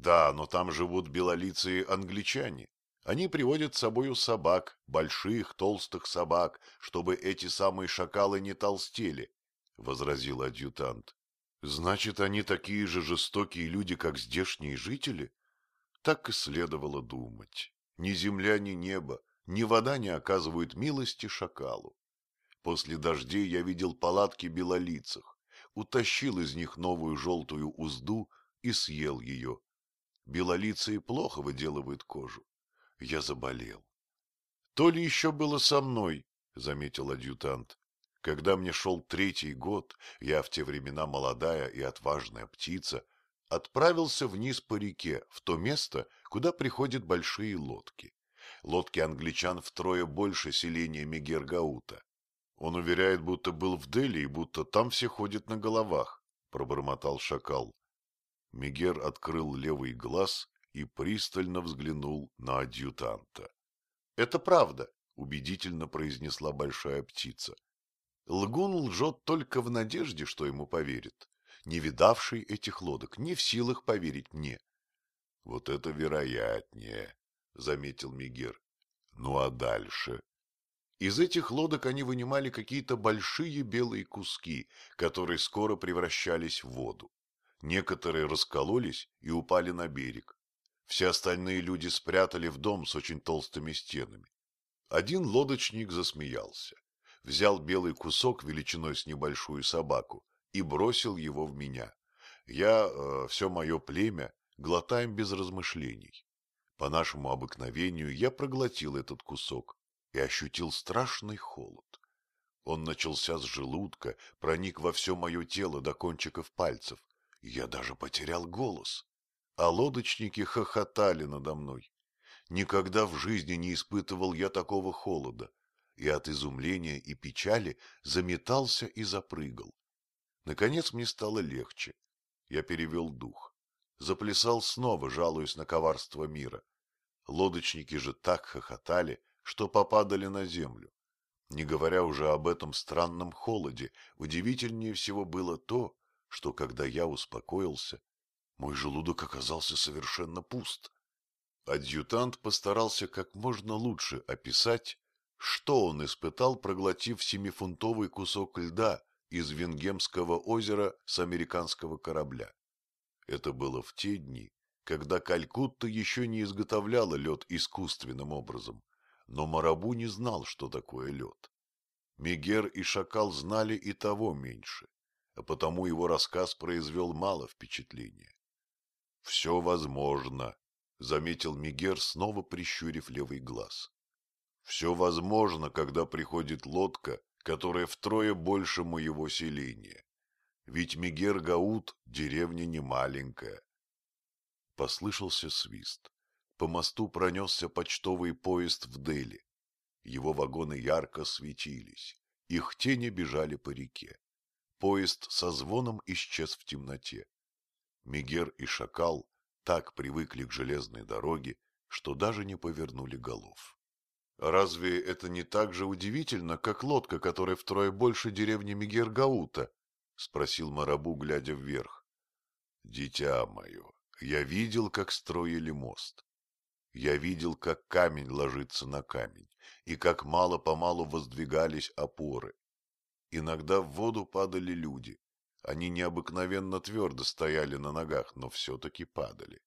Да, но там живут белолицые англичане. Они приводят с собою собак, больших, толстых собак, чтобы эти самые шакалы не толстели, — возразил адъютант. — Значит, они такие же жестокие люди, как здешние жители? Так и следовало думать. Ни земля, ни небо, ни вода не оказывают милости шакалу. После дождей я видел палатки белолицых, утащил из них новую желтую узду и съел ее. Белолицые плохо выделывают кожу. Я заболел. — То ли еще было со мной, — заметил адъютант. Когда мне шел третий год, я в те времена молодая и отважная птица, отправился вниз по реке, в то место, куда приходят большие лодки. Лодки англичан втрое больше селения Мегергаута. Он уверяет, будто был в Дели и будто там все ходят на головах, — пробормотал шакал. Мегер открыл левый глаз и пристально взглянул на адъютанта. — Это правда, — убедительно произнесла большая птица. Лгун лжет только в надежде, что ему поверят. Не видавший этих лодок, не в силах поверить мне. — Вот это вероятнее, — заметил Мигер. — Ну а дальше? Из этих лодок они вынимали какие-то большие белые куски, которые скоро превращались в воду. Некоторые раскололись и упали на берег. Все остальные люди спрятали в дом с очень толстыми стенами. Один лодочник засмеялся, взял белый кусок величиной с небольшую собаку и бросил его в меня. Я, э, все мое племя, глотаем без размышлений. По нашему обыкновению я проглотил этот кусок и ощутил страшный холод. Он начался с желудка, проник во все мое тело до кончиков пальцев. Я даже потерял голос а лодочники хохотали надо мной. Никогда в жизни не испытывал я такого холода, и от изумления и печали заметался и запрыгал. Наконец мне стало легче. Я перевел дух. Заплясал снова, жалуясь на коварство мира. Лодочники же так хохотали, что попадали на землю. Не говоря уже об этом странном холоде, удивительнее всего было то, что когда я успокоился, мой желудок оказался совершенно пуст. Адъютант постарался как можно лучше описать, что он испытал, проглотив семифунтовый кусок льда из Венгемского озера с американского корабля. Это было в те дни, когда Калькутта еще не изготовляла лед искусственным образом, но Марабу не знал, что такое лед. Мегер и Шакал знали и того меньше, а потому его рассказ произвел мало впечатления. — Все возможно, — заметил Мигер, снова прищурив левый глаз. — Все возможно, когда приходит лодка, которая втрое больше моего селения. Ведь Мигер-Гаут — деревня не маленькая. Послышался свист. По мосту пронесся почтовый поезд в Дели. Его вагоны ярко светились. Их тени бежали по реке. Поезд со звоном исчез в темноте. Мегер и Шакал так привыкли к железной дороге, что даже не повернули голов. «Разве это не так же удивительно, как лодка, которая втрое больше деревни Мегергаута?» — спросил Марабу, глядя вверх. «Дитя мое, я видел, как строили мост. Я видел, как камень ложится на камень, и как мало-помалу воздвигались опоры. Иногда в воду падали люди, они необыкновенно твердо стояли на ногах, но все-таки падали.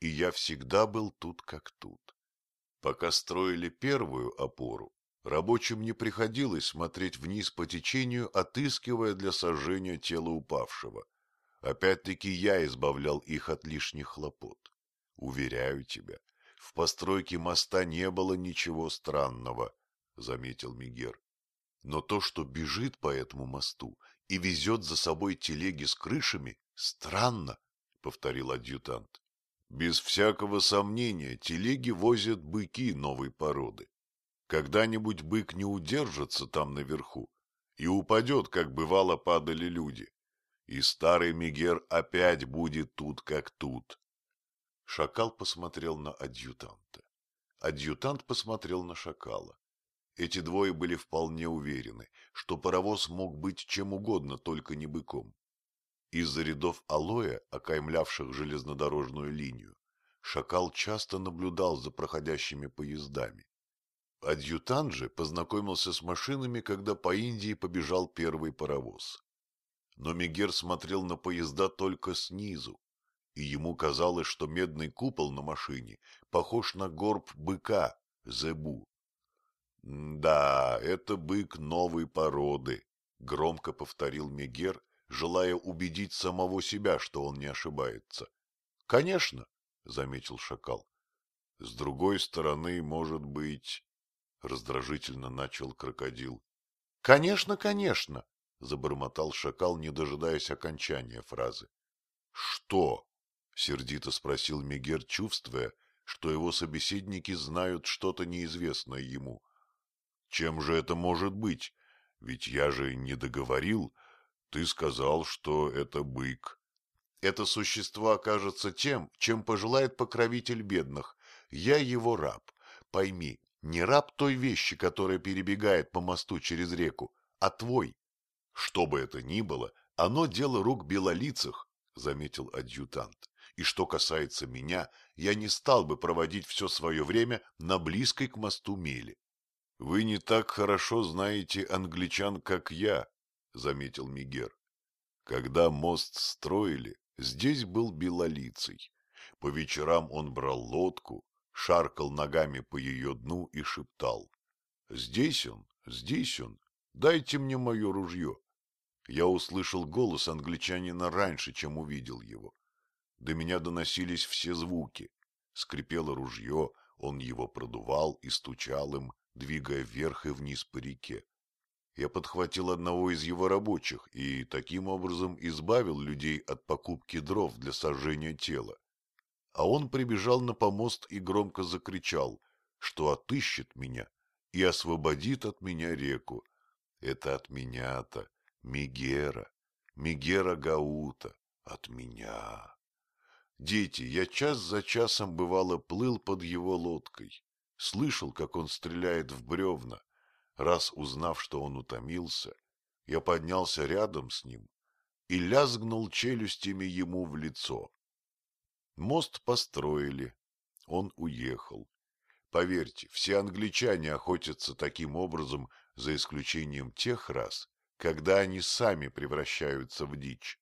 И я всегда был тут как тут. Пока строили первую опору, рабочим не приходилось смотреть вниз по течению, отыскивая для сожжения тело упавшего. Опять-таки я избавлял их от лишних хлопот. Уверяю тебя, в постройке моста не было ничего странного, — заметил Мигер. Но то, что бежит по этому мосту и везет за собой телеги с крышами, странно, — повторил адъютант. Без всякого сомнения, телеги возят быки новой породы. Когда-нибудь бык не удержится там наверху и упадет, как бывало падали люди. И старый Мегер опять будет тут, как тут. Шакал посмотрел на адъютанта. Адъютант посмотрел на шакала. Эти двое были вполне уверены, что паровоз мог быть чем угодно, только не быком. Из-за рядов алоэ, окаймлявших железнодорожную линию, шакал часто наблюдал за проходящими поездами. Адъютант же познакомился с машинами, когда по Индии побежал первый паровоз. Но Мегер смотрел на поезда только снизу, и ему казалось, что медный купол на машине похож на горб быка, зебу. «Да, это бык новой породы», — громко повторил Мегер, желая убедить самого себя, что он не ошибается. «Конечно», — заметил шакал. «С другой стороны, может быть...» — раздражительно начал крокодил. «Конечно, конечно», — забормотал шакал, не дожидаясь окончания фразы. «Что?» — сердито спросил Мегер, чувствуя, что его собеседники знают что-то неизвестное ему. «Чем же это может быть? Ведь я же не договорил. Ты сказал, что это бык». «Это существо окажется тем, чем пожелает покровитель бедных. Я его раб. Пойми, не раб той вещи, которая перебегает по мосту через реку, а твой. Что бы это ни было, оно дело рук белолицых, — заметил адъютант. И что касается меня, я не стал бы проводить все свое время на близкой к мосту мели. — Вы не так хорошо знаете англичан, как я, — заметил Мигер. Когда мост строили, здесь был белолицый. По вечерам он брал лодку, шаркал ногами по ее дну и шептал. — Здесь он, здесь он, дайте мне мое ружье. Я услышал голос англичанина раньше, чем увидел его. До меня доносились все звуки. Скрипело ружье, он его продувал и стучал им, двигая вверх и вниз по реке. Я подхватил одного из его рабочих и таким образом избавил людей от покупки дров для сожжения тела. А он прибежал на помост и громко закричал, что отыщет меня и освободит от меня реку. Это от меня-то, Мигера, Мигера Гаута, от меня. Дети, я час за часом бывало плыл под его лодкой, слышал, как он стреляет в бревна. Раз узнав, что он утомился, я поднялся рядом с ним и лязгнул челюстями ему в лицо. Мост построили, он уехал. Поверьте, все англичане охотятся таким образом, за исключением тех раз, когда они сами превращаются в дичь.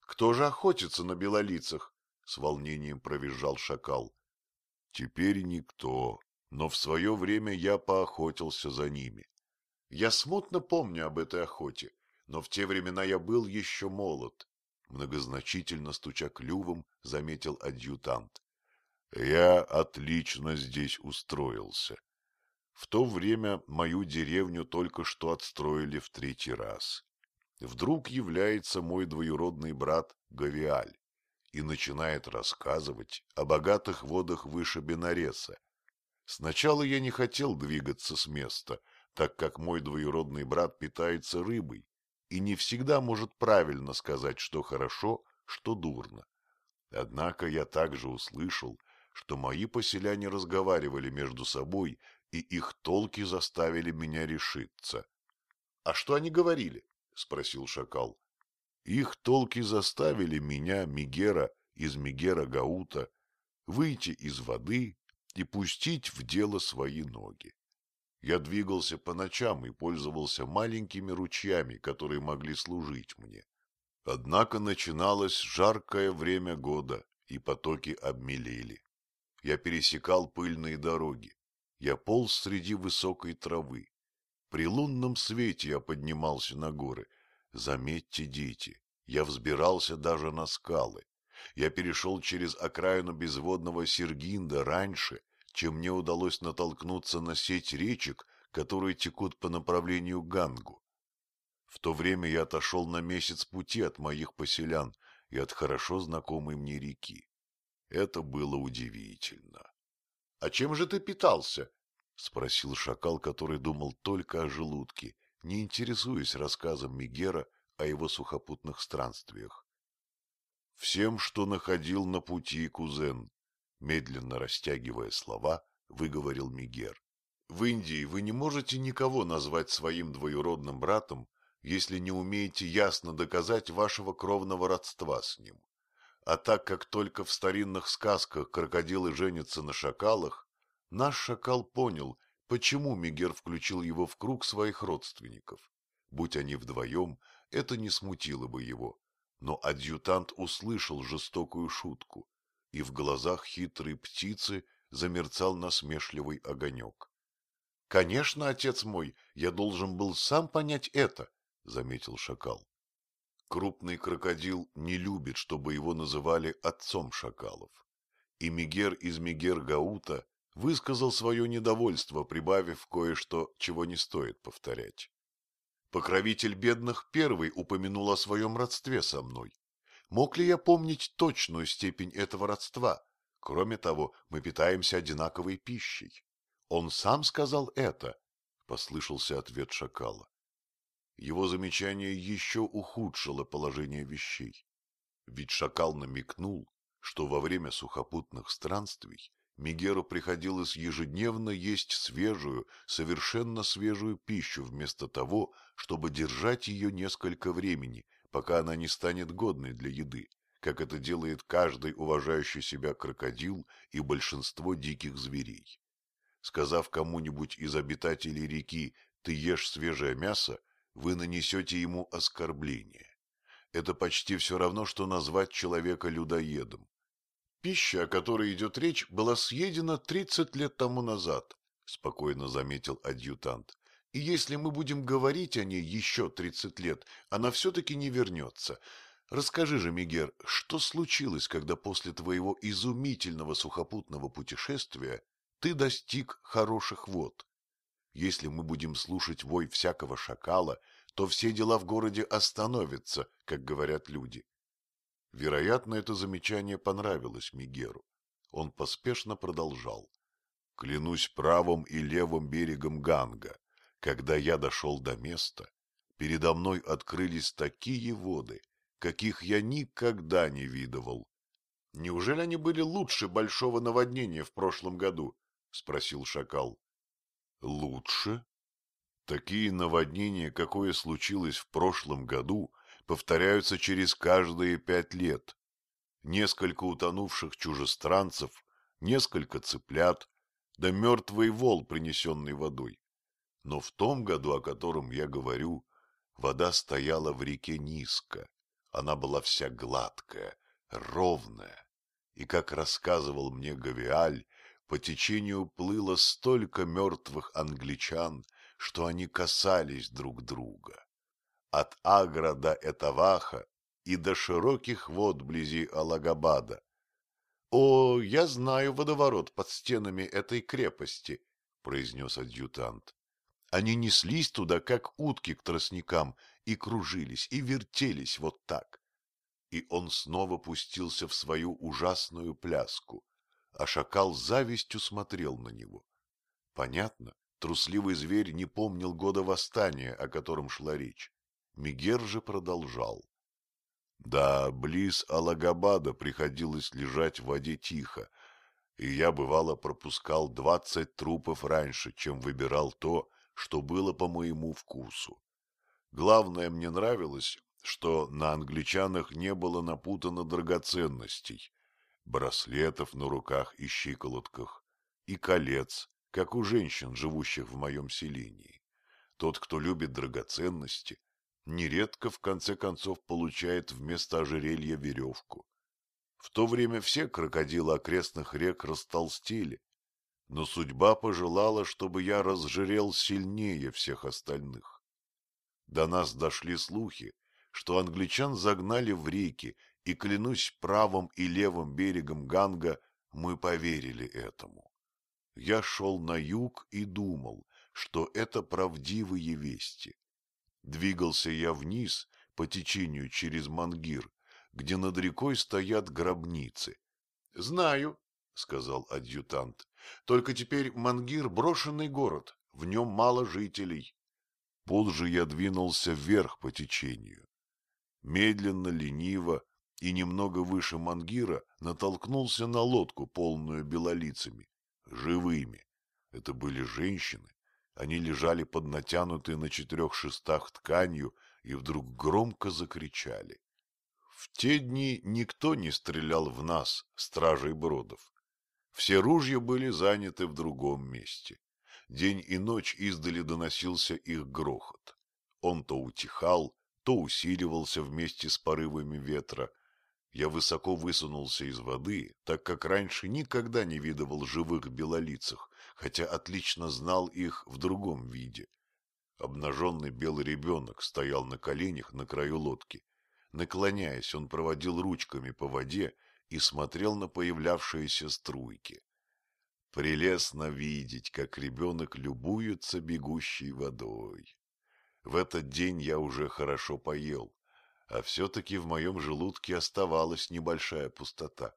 Кто же охотится на белолицах? — с волнением провизжал шакал. «Теперь никто, но в свое время я поохотился за ними. Я смутно помню об этой охоте, но в те времена я был еще молод», — многозначительно стуча клювом, заметил адъютант. «Я отлично здесь устроился. В то время мою деревню только что отстроили в третий раз. Вдруг является мой двоюродный брат Гавиаль и начинает рассказывать о богатых водах выше Бенареса. Сначала я не хотел двигаться с места, так как мой двоюродный брат питается рыбой и не всегда может правильно сказать, что хорошо, что дурно. Однако я также услышал, что мои поселяне разговаривали между собой, и их толки заставили меня решиться. — А что они говорили? — спросил шакал. Их толки заставили меня, Мигера, из Мигера Гаута, выйти из воды и пустить в дело свои ноги. Я двигался по ночам и пользовался маленькими ручьями, которые могли служить мне. Однако начиналось жаркое время года, и потоки обмелели. Я пересекал пыльные дороги. Я полз среди высокой травы. При лунном свете я поднимался на горы — Заметьте, дети, я взбирался даже на скалы. Я перешел через окраину безводного Сергинда раньше, чем мне удалось натолкнуться на сеть речек, которые текут по направлению к Гангу. В то время я отошел на месяц пути от моих поселян и от хорошо знакомой мне реки. Это было удивительно. — А чем же ты питался? — спросил шакал, который думал только о желудке не интересуясь рассказом Мигера о его сухопутных странствиях. «Всем, что находил на пути, кузен», — медленно растягивая слова, выговорил Мигер. «В Индии вы не можете никого назвать своим двоюродным братом, если не умеете ясно доказать вашего кровного родства с ним. А так как только в старинных сказках крокодилы женятся на шакалах, наш шакал понял, почему Мегер включил его в круг своих родственников. Будь они вдвоем, это не смутило бы его. Но адъютант услышал жестокую шутку, и в глазах хитрой птицы замерцал насмешливый огонек. — Конечно, отец мой, я должен был сам понять это, — заметил шакал. Крупный крокодил не любит, чтобы его называли отцом шакалов. И Мегер из Мегер-Гаута высказал свое недовольство, прибавив кое-что, чего не стоит повторять. Покровитель бедных первый упомянул о своем родстве со мной. Мог ли я помнить точную степень этого родства? Кроме того, мы питаемся одинаковой пищей. Он сам сказал это, — послышался ответ шакала. Его замечание еще ухудшило положение вещей. Ведь шакал намекнул, что во время сухопутных странствий Мигеру приходилось ежедневно есть свежую, совершенно свежую пищу вместо того, чтобы держать ее несколько времени, пока она не станет годной для еды, как это делает каждый уважающий себя крокодил и большинство диких зверей. Сказав кому-нибудь из обитателей реки «ты ешь свежее мясо», вы нанесете ему оскорбление. Это почти все равно, что назвать человека людоедом. Пища, о которой идет речь, была съедена 30 лет тому назад, — спокойно заметил адъютант. И если мы будем говорить о ней еще 30 лет, она все-таки не вернется. Расскажи же, Мигер, что случилось, когда после твоего изумительного сухопутного путешествия ты достиг хороших вод? Если мы будем слушать вой всякого шакала, то все дела в городе остановятся, как говорят люди. Вероятно, это замечание понравилось Мигеру. Он поспешно продолжал. Клянусь правым и левым берегом Ганга. Когда я дошел до места, передо мной открылись такие воды, каких я никогда не видывал. — Неужели они были лучше большого наводнения в прошлом году? — спросил шакал. — Лучше? Такие наводнения, какое случилось в прошлом году, повторяются через каждые пять лет. Несколько утонувших чужестранцев, несколько цыплят, да мертвый вол, принесенный водой. Но в том году, о котором я говорю, вода стояла в реке низко, она была вся гладкая, ровная, и, как рассказывал мне Гавиаль, по течению плыло столько мертвых англичан, что они касались друг друга от Агра до Этаваха и до широких вод вблизи Алагабада. — О, я знаю водоворот под стенами этой крепости, — произнес адъютант. Они неслись туда, как утки к тростникам, и кружились, и вертелись вот так. И он снова пустился в свою ужасную пляску, а шакал завистью смотрел на него. Понятно, трусливый зверь не помнил года восстания, о котором шла речь. Мигер же продолжал. Да, близ Алагабада приходилось лежать в воде тихо, и я, бывало, пропускал двадцать трупов раньше, чем выбирал то, что было по моему вкусу. Главное, мне нравилось, что на англичанах не было напутано драгоценностей, браслетов на руках и щиколотках, и колец, как у женщин, живущих в моем селении. Тот, кто любит драгоценности, нередко в конце концов получает вместо ожерелья веревку. В то время все крокодилы окрестных рек растолстели, но судьба пожелала, чтобы я разжирел сильнее всех остальных. До нас дошли слухи, что англичан загнали в реки, и, клянусь правым и левым берегом Ганга, мы поверили этому. Я шел на юг и думал, что это правдивые вести. Двигался я вниз по течению через Мангир, где над рекой стоят гробницы. — Знаю, — сказал адъютант, — только теперь Мангир — брошенный город, в нем мало жителей. Позже я двинулся вверх по течению. Медленно, лениво и немного выше Мангира натолкнулся на лодку, полную белолицами, живыми. Это были женщины, они лежали под натянутой на четырех шестах тканью и вдруг громко закричали. В те дни никто не стрелял в нас, стражей бродов. Все ружья были заняты в другом месте. День и ночь издали доносился их грохот. Он то утихал, то усиливался вместе с порывами ветра. Я высоко высунулся из воды, так как раньше никогда не видывал живых белолицах, хотя отлично знал их в другом виде. Обнаженный белый ребенок стоял на коленях на краю лодки. Наклоняясь, он проводил ручками по воде и смотрел на появлявшиеся струйки. Прелестно видеть, как ребенок любуется бегущей водой. В этот день я уже хорошо поел, а все-таки в моем желудке оставалась небольшая пустота.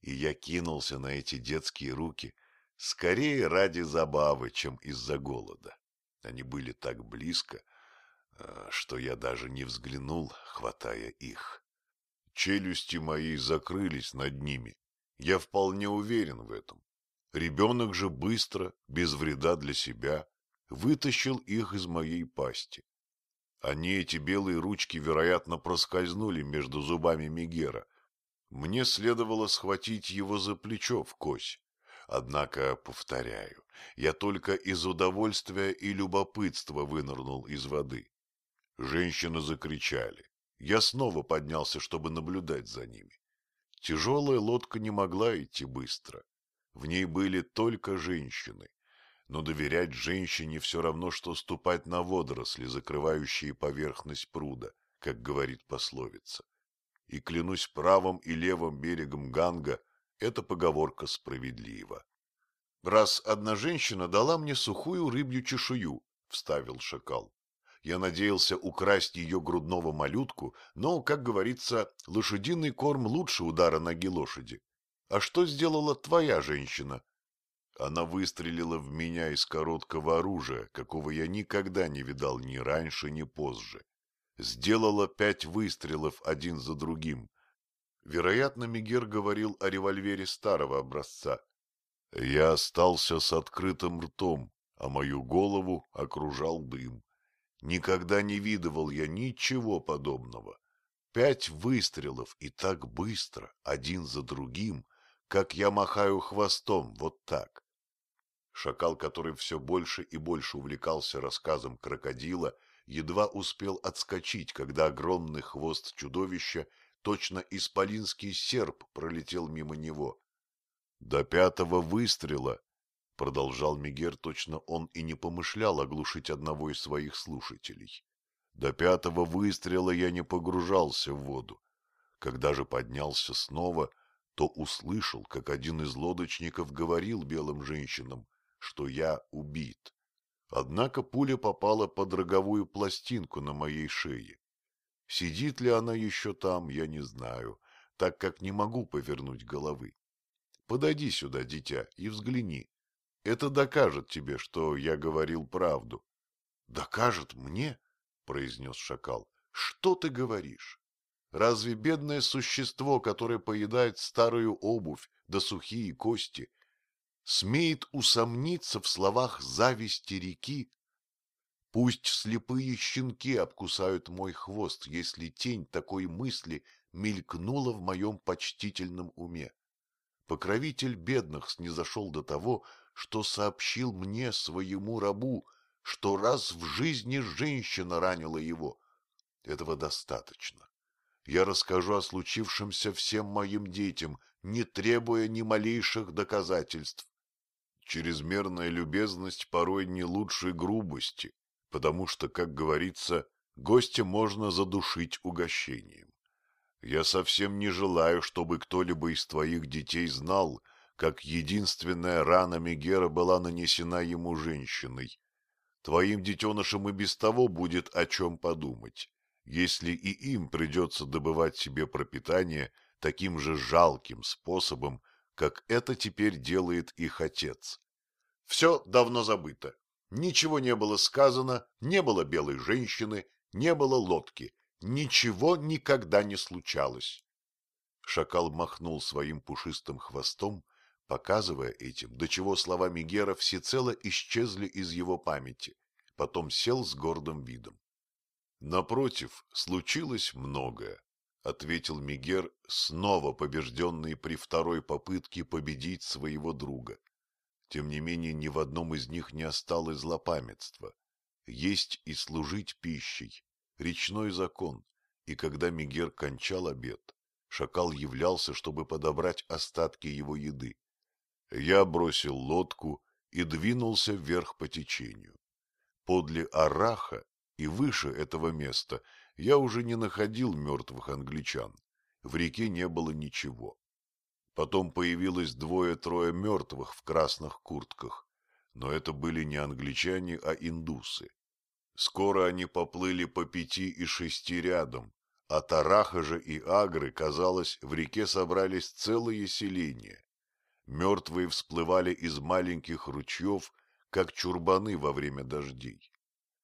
И я кинулся на эти детские руки, скорее ради забавы, чем из-за голода. Они были так близко, а, что я даже не взглянул, хватая их. Челюсти мои закрылись над ними. Я вполне уверен в этом. Ребенок же быстро, без вреда для себя, вытащил их из моей пасти. Они, эти белые ручки, вероятно, проскользнули между зубами Мегера. Мне следовало схватить его за плечо в кось. Однако, повторяю, я только из удовольствия и любопытства вынырнул из воды. Женщины закричали. Я снова поднялся, чтобы наблюдать за ними. Тяжелая лодка не могла идти быстро. В ней были только женщины. Но доверять женщине все равно, что ступать на водоросли, закрывающие поверхность пруда, как говорит пословица. И клянусь правым и левым берегом Ганга, эта поговорка справедлива. «Раз одна женщина дала мне сухую рыбью чешую», — вставил шакал. Я надеялся украсть ее грудного малютку, но, как говорится, лошадиный корм лучше удара ноги лошади. А что сделала твоя женщина? Она выстрелила в меня из короткого оружия, какого я никогда не видал ни раньше, ни позже. Сделала пять выстрелов один за другим. Вероятно, Мигер говорил о револьвере старого образца. Я остался с открытым ртом, а мою голову окружал дым. Никогда не видывал я ничего подобного. Пять выстрелов и так быстро, один за другим, как я махаю хвостом, вот так. Шакал, который все больше и больше увлекался рассказом крокодила, едва успел отскочить, когда огромный хвост чудовища, точно исполинский серп, пролетел мимо него. До пятого выстрела Продолжал Мигер, точно он и не помышлял оглушить одного из своих слушателей. До пятого выстрела я не погружался в воду. Когда же поднялся снова, то услышал, как один из лодочников говорил белым женщинам, что я убит. Однако пуля попала под роговую пластинку на моей шее. Сидит ли она еще там, я не знаю, так как не могу повернуть головы. Подойди сюда, дитя, и взгляни. Это докажет тебе, что я говорил правду. — Докажет мне? — произнес шакал. — Что ты говоришь? Разве бедное существо, которое поедает старую обувь да сухие кости, смеет усомниться в словах зависти реки? Пусть слепые щенки обкусают мой хвост, если тень такой мысли мелькнула в моем почтительном уме. Покровитель бедных снизошел до того, что сообщил мне, своему рабу, что раз в жизни женщина ранила его. Этого достаточно. Я расскажу о случившемся всем моим детям, не требуя ни малейших доказательств. Чрезмерная любезность порой не лучше грубости, потому что, как говорится, гостя можно задушить угощением. Я совсем не желаю, чтобы кто-либо из твоих детей знал, как единственная рана Мегера была нанесена ему женщиной. Твоим детенышам и без того будет о чем подумать, если и им придется добывать себе пропитание таким же жалким способом, как это теперь делает их отец. Все давно забыто. Ничего не было сказано, не было белой женщины, не было лодки. Ничего никогда не случалось. Шакал махнул своим пушистым хвостом, показывая этим, до чего слова Мигера всецело исчезли из его памяти, потом сел с гордым видом. Напротив, случилось многое, — ответил Мигер, снова побежденный при второй попытке победить своего друга. Тем не менее, ни в одном из них не осталось злопамятства. Есть и служить пищей, речной закон, и когда Мигер кончал обед, шакал являлся, чтобы подобрать остатки его еды. Я бросил лодку и двинулся вверх по течению. Подле Араха и выше этого места я уже не находил мертвых англичан. В реке не было ничего. Потом появилось двое-трое мертвых в красных куртках, но это были не англичане, а индусы. Скоро они поплыли по пяти и шести рядом, а Тараха же и Агры, казалось, в реке собрались целые селения. Мертвые всплывали из маленьких ручьев, как чурбаны во время дождей.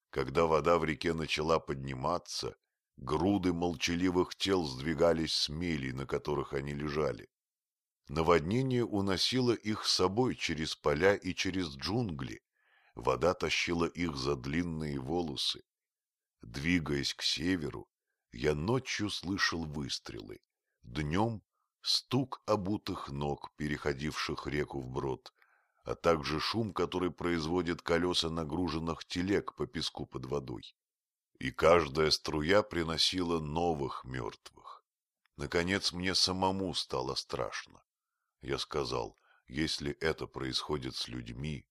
Когда вода в реке начала подниматься, груды молчаливых тел сдвигались с мелей, на которых они лежали. Наводнение уносило их с собой через поля и через джунгли. Вода тащила их за длинные волосы. Двигаясь к северу, я ночью слышал выстрелы, днем — стук обутых ног, переходивших реку вброд, а также шум, который производит колеса нагруженных телег по песку под водой. И каждая струя приносила новых мертвых. Наконец мне самому стало страшно. Я сказал, если это происходит с людьми,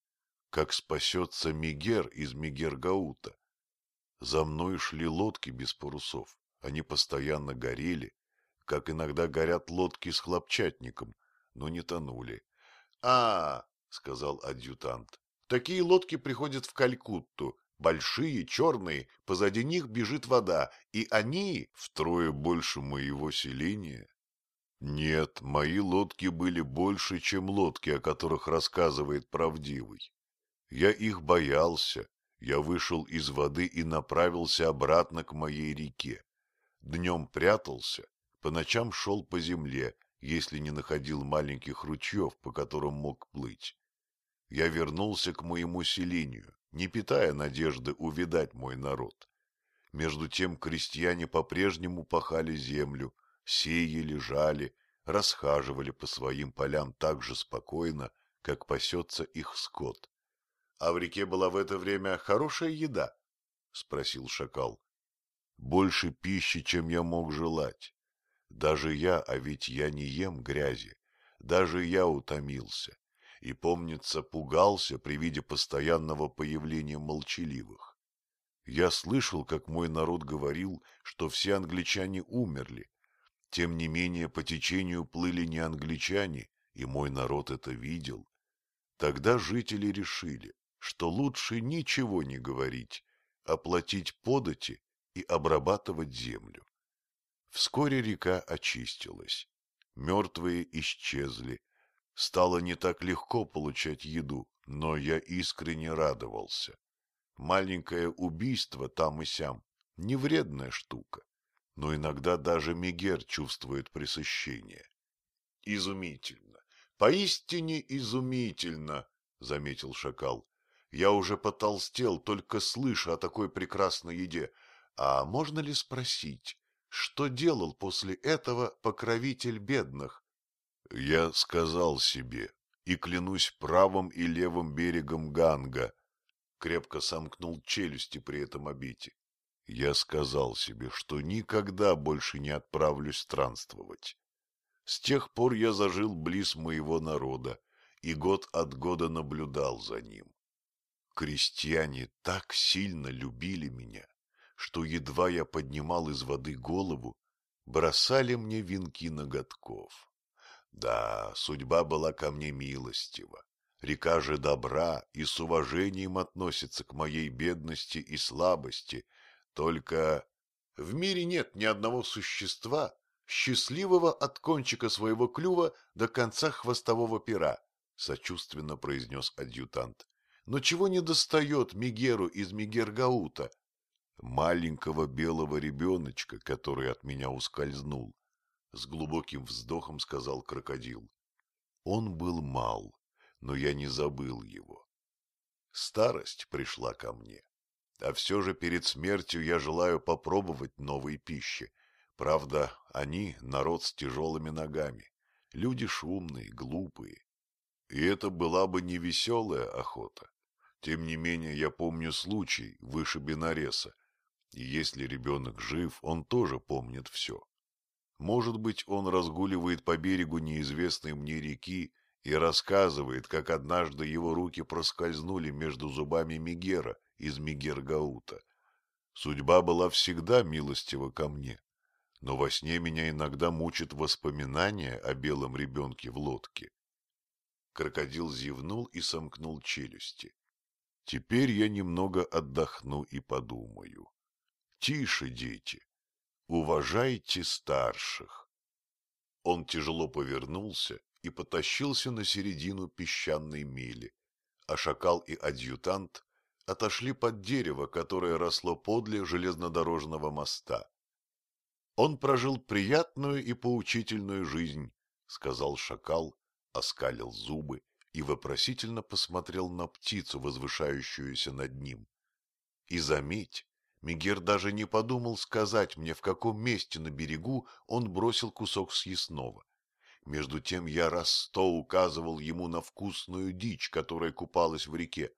как спасется Мигер из Мигергаута? За мной шли лодки без парусов, они постоянно горели, как иногда горят лодки с хлопчатником, но не тонули. А, — сказал адъютант. — Такие лодки приходят в Калькутту, большие, черные, позади них бежит вода, и они втрое больше моего селения. Нет, мои лодки были больше, чем лодки, о которых рассказывает правдивый. Я их боялся, я вышел из воды и направился обратно к моей реке. Днем прятался, по ночам шел по земле, если не находил маленьких ручьев, по которым мог плыть я вернулся к моему селению, не питая надежды увидать мой народ. Между тем крестьяне по-прежнему пахали землю, сеяли, жали, расхаживали по своим полям так же спокойно, как пасется их скот. — А в реке была в это время хорошая еда? — спросил шакал. — Больше пищи, чем я мог желать. Даже я, а ведь я не ем грязи, даже я утомился и, помнится, пугался при виде постоянного появления молчаливых. Я слышал, как мой народ говорил, что все англичане умерли. Тем не менее, по течению плыли не англичане, и мой народ это видел. Тогда жители решили, что лучше ничего не говорить, а платить подати и обрабатывать землю. Вскоре река очистилась. Мертвые исчезли, Стало не так легко получать еду, но я искренне радовался. Маленькое убийство там и сям — не вредная штука, но иногда даже Мегер чувствует пресыщение. — Изумительно, поистине изумительно, — заметил шакал. — Я уже потолстел, только слыша о такой прекрасной еде. А можно ли спросить, что делал после этого покровитель бедных? Я сказал себе, и клянусь правым и левым берегом Ганга, крепко сомкнул челюсти при этом обете. Я сказал себе, что никогда больше не отправлюсь странствовать. С тех пор я зажил близ моего народа и год от года наблюдал за ним. Крестьяне так сильно любили меня, что едва я поднимал из воды голову, бросали мне венки ноготков. Да, судьба была ко мне милостива. Река же добра и с уважением относится к моей бедности и слабости. Только в мире нет ни одного существа, счастливого от кончика своего клюва до конца хвостового пера, — сочувственно произнес адъютант. Но чего не достает Мигеру из Мигергаута? Маленького белого ребеночка, который от меня ускользнул с глубоким вздохом сказал крокодил. Он был мал, но я не забыл его. Старость пришла ко мне. А все же перед смертью я желаю попробовать новой пищи. Правда, они — народ с тяжелыми ногами, люди шумные, глупые. И это была бы не веселая охота. Тем не менее, я помню случай выше Бенареса, и если ребенок жив, он тоже помнит все. Может быть, он разгуливает по берегу неизвестной мне реки и рассказывает, как однажды его руки проскользнули между зубами Мигера из Мигергаута. Судьба была всегда милостива ко мне, но во сне меня иногда мучат воспоминания о белом ребенке в лодке. Крокодил зевнул и сомкнул челюсти. Теперь я немного отдохну и подумаю. Тише, дети, уважайте старших. Он тяжело повернулся и потащился на середину песчаной мели, а шакал и адъютант отошли под дерево, которое росло подле железнодорожного моста. Он прожил приятную и поучительную жизнь, — сказал шакал, оскалил зубы и вопросительно посмотрел на птицу, возвышающуюся над ним. И заметь, Мигер даже не подумал сказать мне, в каком месте на берегу он бросил кусок съестного. Между тем я раз сто указывал ему на вкусную дичь, которая купалась в реке.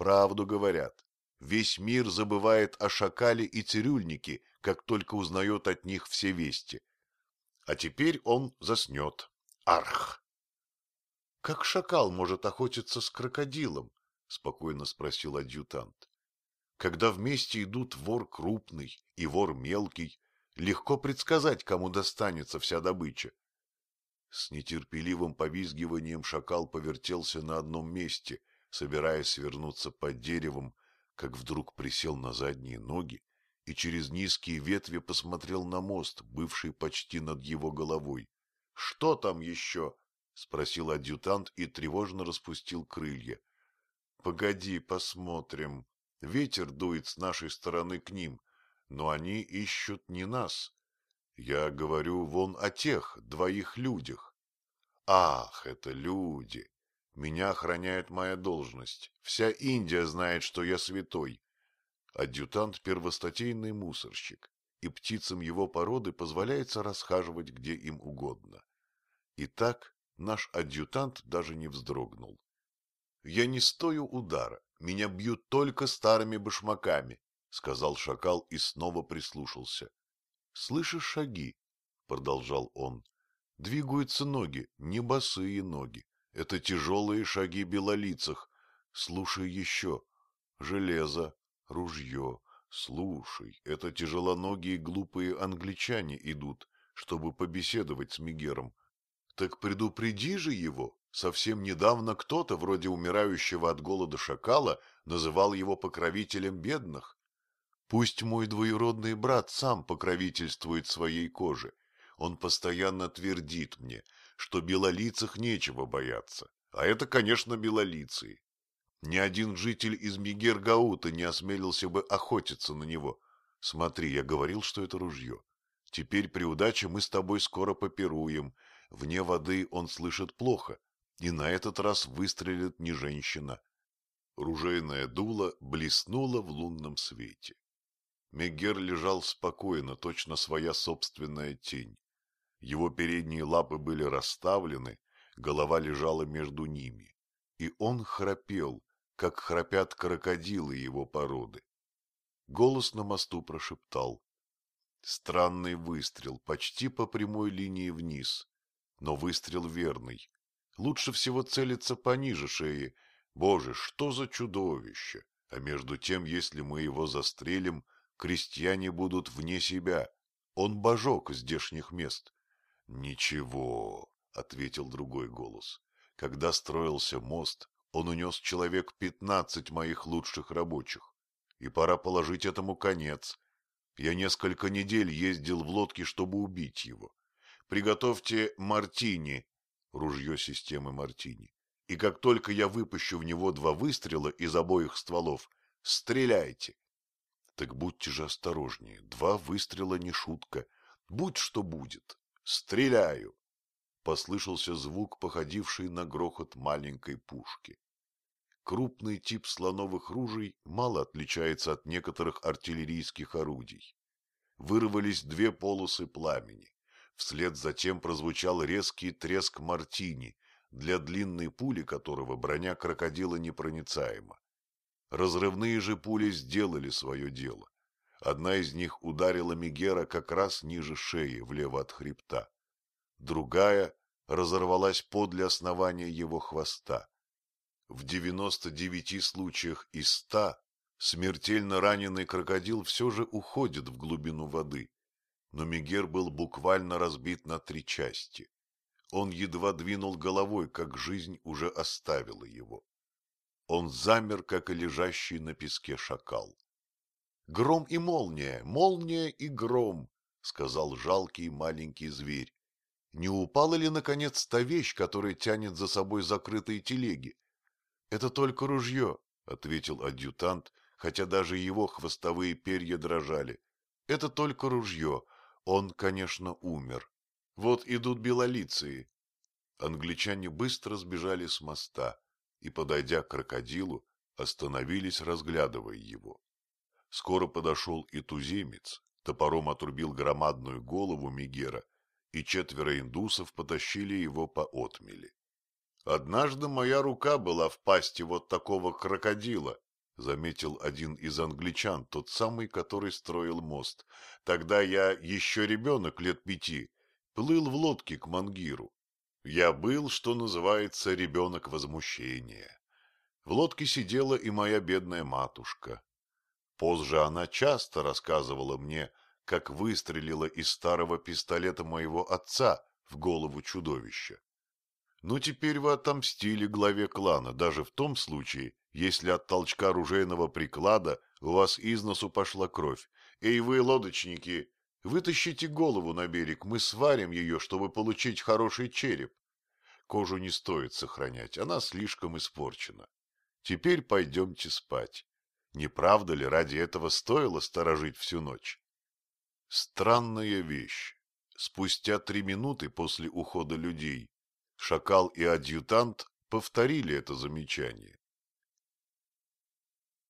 Правду говорят, весь мир забывает о шакале и цирюльнике, как только узнает от них все вести. А теперь он заснет. Арх! — Как шакал может охотиться с крокодилом? — спокойно спросил адъютант. — Когда вместе идут вор крупный и вор мелкий, легко предсказать, кому достанется вся добыча. С нетерпеливым повизгиванием шакал повертелся на одном месте, собираясь свернуться под деревом, как вдруг присел на задние ноги и через низкие ветви посмотрел на мост, бывший почти над его головой. — Что там еще? — спросил адъютант и тревожно распустил крылья. — Погоди, посмотрим. Ветер дует с нашей стороны к ним, но они ищут не нас. Я говорю вон о тех двоих людях. Ах, это люди! Меня охраняет моя должность. Вся Индия знает, что я святой. Адъютант — первостатейный мусорщик, и птицам его породы позволяется расхаживать где им угодно. Итак, наш адъютант даже не вздрогнул. Я не стою удара, меня бьют только старыми башмаками, — сказал шакал и снова прислушался. — Слышишь шаги? — продолжал он. — Двигаются ноги, не босые ноги. Это тяжелые шаги белолицах. Слушай еще. Железо, ружье. Слушай, это тяжелоногие глупые англичане идут, чтобы побеседовать с Мигером. Так предупреди же его. Совсем недавно кто-то, вроде умирающего от голода шакала, называл его покровителем бедных. Пусть мой двоюродный брат сам покровительствует своей коже. Он постоянно твердит мне, что белолицах нечего бояться. А это, конечно, белолицые. Ни один житель из Мигергаута не осмелился бы охотиться на него. Смотри, я говорил, что это ружье. Теперь при удаче мы с тобой скоро попируем. Вне воды он слышит плохо, и на этот раз выстрелит не женщина. Ружейное дуло блеснуло в лунном свете. Мегер лежал спокойно, точно своя собственная тень. Его передние лапы были расставлены, голова лежала между ними, и он храпел, как храпят крокодилы его породы. Голос на мосту прошептал. Странный выстрел, почти по прямой линии вниз, но выстрел верный. Лучше всего целиться пониже шеи. Боже, что за чудовище! А между тем, если мы его застрелим, крестьяне будут вне себя. Он божок здешних мест. — Ничего, — ответил другой голос. Когда строился мост, он унес человек пятнадцать моих лучших рабочих. И пора положить этому конец. Я несколько недель ездил в лодке, чтобы убить его. Приготовьте мартини, ружье системы мартини. И как только я выпущу в него два выстрела из обоих стволов, стреляйте. Так будьте же осторожнее. Два выстрела не шутка. Будь что будет. Стреляю. Послышался звук, походивший на грохот маленькой пушки. крупный тип слоновых ружей мало отличается от некоторых артиллерийских орудий. Вырвались две полосы пламени. Вслед за тем прозвучал резкий треск мартини, для длинной пули которого броня крокодила непроницаема. Разрывные же пули сделали свое дело. Одна из них ударила Мегера как раз ниже шеи, влево от хребта. Другая разорвалась подле основания его хвоста. В девяносто девяти случаях из ста смертельно раненый крокодил все же уходит в глубину воды, но Мегер был буквально разбит на три части. Он едва двинул головой, как жизнь уже оставила его. Он замер, как и лежащий на песке шакал. «Гром и молния, молния и гром», — сказал жалкий маленький зверь. Не упала ли, наконец, та вещь, которая тянет за собой закрытые телеги? — Это только ружье, — ответил адъютант, хотя даже его хвостовые перья дрожали. — Это только ружье. Он, конечно, умер. Вот идут белолицые. Англичане быстро сбежали с моста и, подойдя к крокодилу, остановились, разглядывая его. Скоро подошел и туземец, топором отрубил громадную голову Мегера и четверо индусов потащили его по отмели. «Однажды моя рука была в пасти вот такого крокодила», — заметил один из англичан, тот самый, который строил мост. «Тогда я, еще ребенок лет пяти, плыл в лодке к Мангиру. Я был, что называется, ребенок возмущения. В лодке сидела и моя бедная матушка. Позже она часто рассказывала мне, как выстрелила из старого пистолета моего отца в голову чудовища. Ну, теперь вы отомстили главе клана, даже в том случае, если от толчка оружейного приклада у вас из носу пошла кровь. Эй вы, лодочники, вытащите голову на берег, мы сварим ее, чтобы получить хороший череп. Кожу не стоит сохранять, она слишком испорчена. Теперь пойдемте спать. Не правда ли ради этого стоило сторожить всю ночь? Странная вещь. Спустя три минуты после ухода людей Шакал и адъютант повторили это замечание.